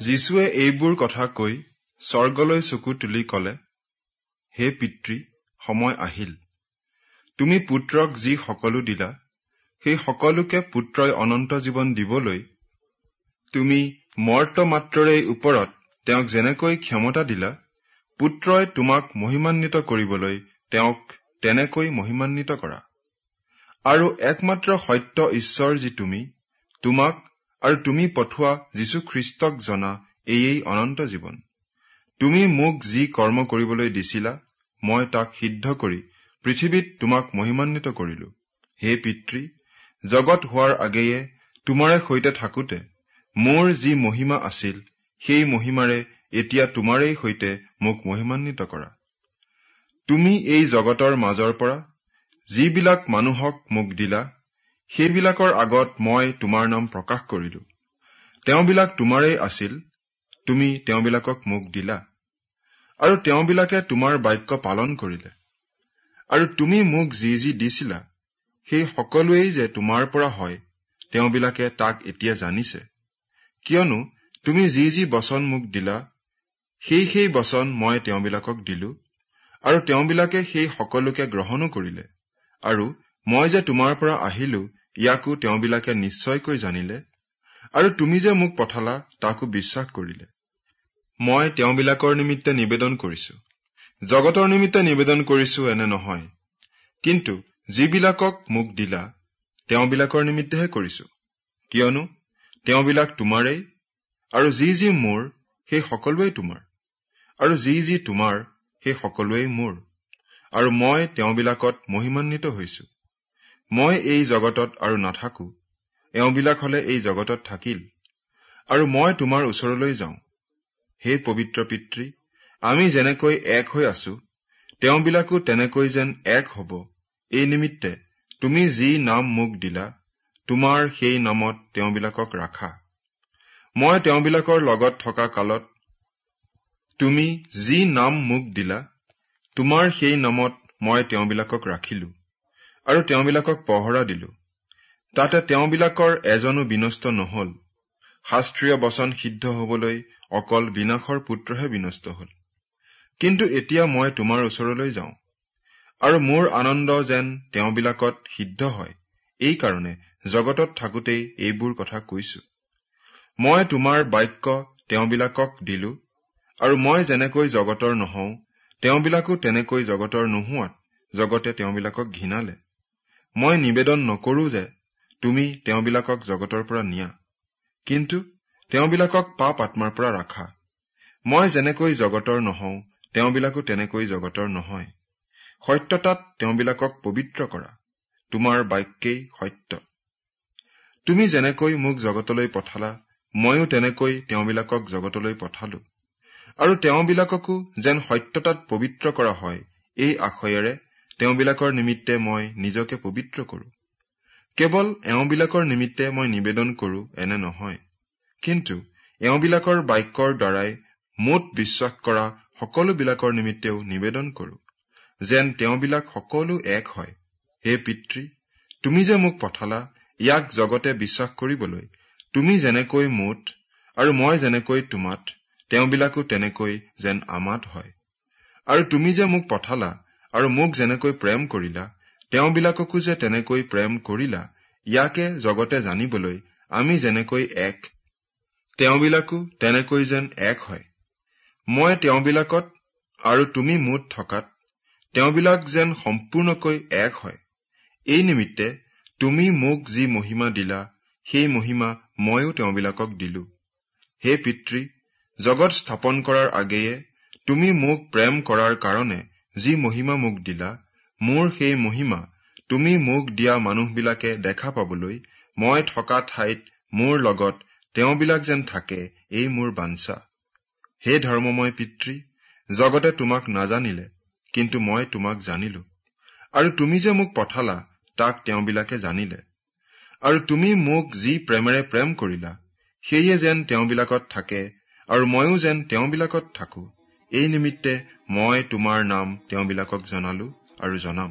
যীশুৱে এইবোৰ কথা কৈ স্বৰ্গলৈ চকু তুলি কলে হে পিতৃ সময় আহিল। তুমি পুত্ৰক যি সকলো দিলা সেই সকলোকে পুত্ৰই অনন্ত জীৱন দিবলৈ তুমি মৰ্ত মাত্ৰৰে ওপৰত তেওঁক যেনেকৈ ক্ষমতা দিলা পুত্ৰই তোমাক মহিমান্বিত কৰিবলৈ তেওঁক তেনেকৈ মহিমান্বিত কৰা। আৰু একমাত্ৰ সত্য ঈশ্বৰ যি তুমি তোমাক আৰু তুমি পঠোৱা যীশুখ্ৰীষ্টক জনা এয়েই অনন্ত জীৱন। তুমি মোক যি কৰ্ম কৰিবলৈ দিছিলা মই তাক সিদ্ধ কৰি পৃথিৱীত তোমাক মহিমান্বিত কৰিলো। হে পিতৃ জগত হোৱাৰ আগেয়ে তোমাৰে সৈতে থাকোতে মোৰ যি মহিমা আছিল সেই মহিমাৰে এতিয়া তোমাৰেই সৈতে মোক মহিমান্বিত কৰা। তুমি এই জগতৰ মাজৰ পৰা যিবিলাক মানুহক মোক দিলা সেইবিলাকৰ আগত মই তোমাৰ নাম প্ৰকাশ কৰিলো। তেওঁবিলাক তোমাৰেই আছিল তুমি তেওঁবিলাকক মোক দিলা। আৰু তেওঁবিলাকে তোমাৰ বাক্য পালন কৰিলে। আৰু তুমি মোক যি যি দিছিলা সেই সকলোৱেই যে তোমাৰ পৰা হয় তেওঁবিলাকে তাক এতিয়া জানিছে। কিয়নো তুমি যি যি বচন মোক দিলা সেই সেই বচন মই তেওঁবিলাকক দিলো আৰু তেওঁবিলাকে সেই সকলোকে গ্ৰহণো কৰিলে। আৰু মই যে তোমাৰ পৰা আহিলো ইয়াকো তেওঁবিলাকে নিশ্চয়কৈ জানিলে আৰু তুমি যে মোক পঠালা তাকো বিশ্বাস কৰিলে। মই তেওঁবিলাকৰ নিমিত্তে নিবেদন কৰিছো। জগতৰ নিমিত্তে নিবেদন কৰিছো এনে নহয়। কিন্তু যিবিলাকক মোক দিলা তেওঁবিলাকৰ নিমিত্তেহে কৰিছো। কিয়নো তেওঁবিলাক তোমাৰেই আৰু যি যি মোৰ সেই সকলোৱেই তোমাৰ। আৰু যি যি তোমাৰ সেই সকলোৱেই মোৰ। আৰু মই তেওঁবিলাকত মহিমান্বিত হৈছো। মই এই জগতত আৰু নাথাকো এওঁবিলাক হলে এই জগতত থাকিল আৰু মই তোমাৰ ওচৰলৈ যাওঁ। হে পবিত্ৰ পিতৃ আমি যেনেকৈ এক হৈ আছো তেওঁবিলাকো তেনেকৈ যেন এক হব। এই নিমিত্তে তুমি যি নাম মোক দিলা তোমাৰ সেই নামত তেওঁবিলাকক ৰাখা। মই তেওঁবিলাকৰ লগত থকা কালত তুমি যি নাম মোক দিলা তোমাৰ সেই নামত মই তেওঁবিলাকক ৰাখিলো। আৰু তেওঁবিলাকক পহৰা দিলো। তাতে তেওঁবিলাকৰ এজনো বিনষ্ট নহল। শাস্ত্ৰীয় বচন সিদ্ধ হবলৈ অকল বিনাশৰ পুত্ৰহে বিনষ্ট হল। কিন্তু এতিয়া মই তোমাৰ ওচৰলৈ যাওঁ। আৰু মোৰ আনন্দ যেন তেওঁবিলাকত সিদ্ধ হয় এইকাৰণে জগতত থাকোতেই এইবোৰ কথা কৈছো। মই তোমাৰ বাক্য তেওঁবিলাকক দিলো আৰু মই যেনেকৈ জগতৰ নহওঁ তেওঁবিলাকো তেনেকৈ জগতৰ নোহোৱাত জগতে তেওঁবিলাকক ঘৃণালে। মই নিবেদন নকৰো যে তুমি তেওঁবিলাকক জগতৰ পৰা নিয়া কিন্তু তেওঁবিলাকক পাপ আত্মাৰ পৰা ৰাখা। মই যেনেকৈ জগতৰ নহওঁ তেওঁবিলাকো তেনেকৈ জগতৰ নহয়। সত্যতাত তেওঁবিলাকক পবিত্ৰ কৰা তোমাৰ বাক্যেই সত্য। তুমি যেনেকৈ মোক জগতলৈ পঠালা ময়ো তেনেকৈ তেওঁবিলাকক জগতলৈ পঠালো। আৰু তেওঁবিলাককো যেন সত্যতাত পবিত্ৰ কৰা হয় এই আশয়েৰে তেওঁবিলাকৰ নিমিত্তে মই নিজকে পবিত্ৰ কৰো। কেৱল এওঁবিলাকৰ নিমিত্তে মই নিবেদন কৰো এনে নহয়। কিন্তু এওঁবিলাকৰ বাক্যৰ দ্বাৰাই মুঠ বিশ্বাস কৰা সকলোবিলাকৰ নিমিত্তেও নিবেদন কৰো যেন তেওঁবিলাক সকলো এক হয়। হে পিতৃ তুমি যে মোক পঠালা ইয়াক জগতে বিশ্বাস কৰিবলৈ তুমি যেনেকৈ মুঠ আৰু মই যেনেকৈ তোমাত তেওঁবিলাকো তেনেকৈ যেন আমাত হয়। আৰু তুমি যে মোক পঠালা আৰু মোক যেনেকৈ প্ৰেম কৰিলা তেওঁবিলাককো যে তেনেকৈ প্ৰেম কৰিলা ইয়াকে জগতে জানিবলৈ আমি যেনেকৈ এক তেওঁবিলাকো তেনেকৈ যেন এক হয়। মই তেওঁবিলাকত আৰু তুমি মুঠ থকাত তেওঁবিলাক যেন সম্পূৰ্ণকৈ এক হয়। এই নিমিত্তে তুমি মোক যি মহিমা দিলা সেই মহিমা ময়ো তেওঁবিলাকক দিলো। হে পিতৃ জগত স্থাপন কৰাৰ আগেয়ে তুমি মোক প্ৰেম কৰাৰ কাৰণে যি মহিমা মোক দিলা মোৰ সেই মহিমা তুমি মোক দিয়া মানুহবিলাকে দেখা পাবলৈ মই থকা ঠাইত মোৰ লগত তেওঁবিলাক যেন থাকে এই মোৰ বাঞ্চা হে ধৰ্মময় পিতৃ জগতে তোমাক নাজানিলে কিন্তু মই তোমাক জানিলো। আৰু তুমি যে মোক পঠালা তাক তেওঁবিলাকে জানিলে। আৰু তুমি মোক যি প্ৰেমেৰে প্ৰেম কৰিলা সেয়ে যেন তেওঁবিলাকত থাকে আৰু ময়ো যেন তেওঁবিলাকত থাকো। এই নিমিত্তে মই তোমাৰ নাম তেওঁবিলাকক জনালো আৰু জনাম।